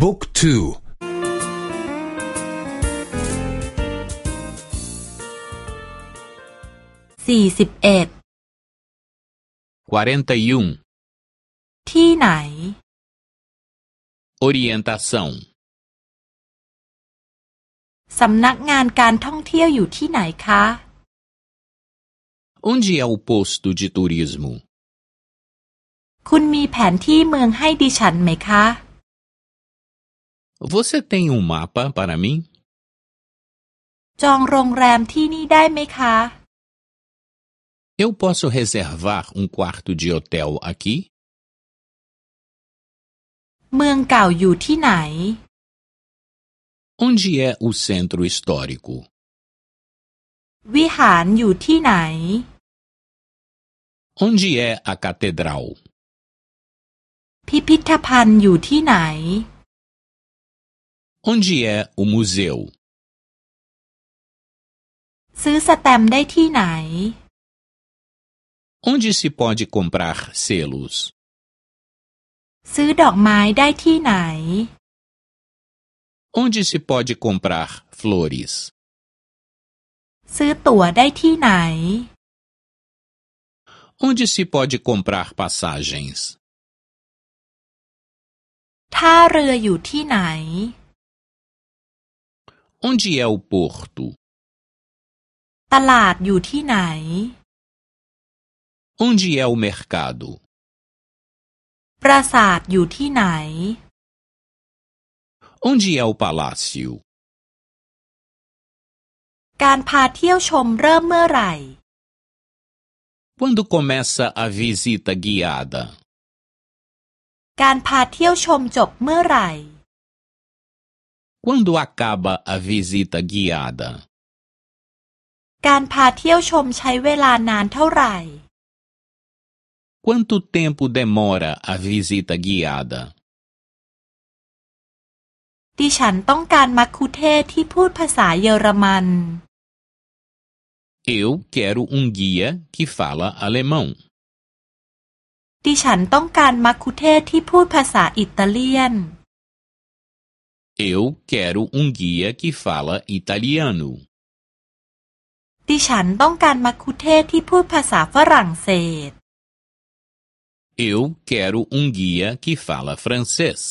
บุ๊กทูสี่สิบเอ็ดที่ไหน orientação สำนักงานการท่องเที่ยวอยู่ที่ไหนคะ onde é o posto de turismo คุณมีแผนที่เมืองให้ดิฉันไหมคะ Você tem um mapa para mim? จองโรงแรมที่นี่ได้ไหมคะ Eu posso reservar um quarto de hotel aqui? เมืองเก่าอยู่ที่ไหน Onde é o centro histórico? วิหารอยู่ที่ไหน Onde é a catedral? พิพิธภัณฑ์อยู่ที่ไหน Onde é o museu? ซื้อสแตมป์ได้ที่ไหน Onde se pode comprar selos? ซื้อดอกไม้ได้ที่ไหน Onde se pode comprar flores? ซื้อตั๋วได้ที่ไหน Onde se pode comprar passagens? ท่าเรืออยู่ที่ไหน Onde é o porto? ตลาดอยู่ที่ไหน Onde é o mercado? ปราสาทอยู่ที่ไหน Onde é o palácio? การพาเที่ยวชมเริ่มเมื่อไหร่ Quando começa a visita guiada? การพาเที่ยวชมจบเมื่อไหร่ Quando acaba a visita guiada? การพาเที่ยวชมใช้เวลานานเท่าไหร่ Quanto tempo demora a visita guiada? ดิฉันต้องการมัคคุเทศที่พูดภาษาเยอรมัน Eu quero um guia que fala alemão. ดิฉันต้องการมัคคุเทศที่พูดภาษาอิตาเลียน Eu quero um guia que fala italiano. ดิฉันต้องการมัคคุเทศที่พูดภาษาฝรั่งเศส Eu quero um guia que fala francês.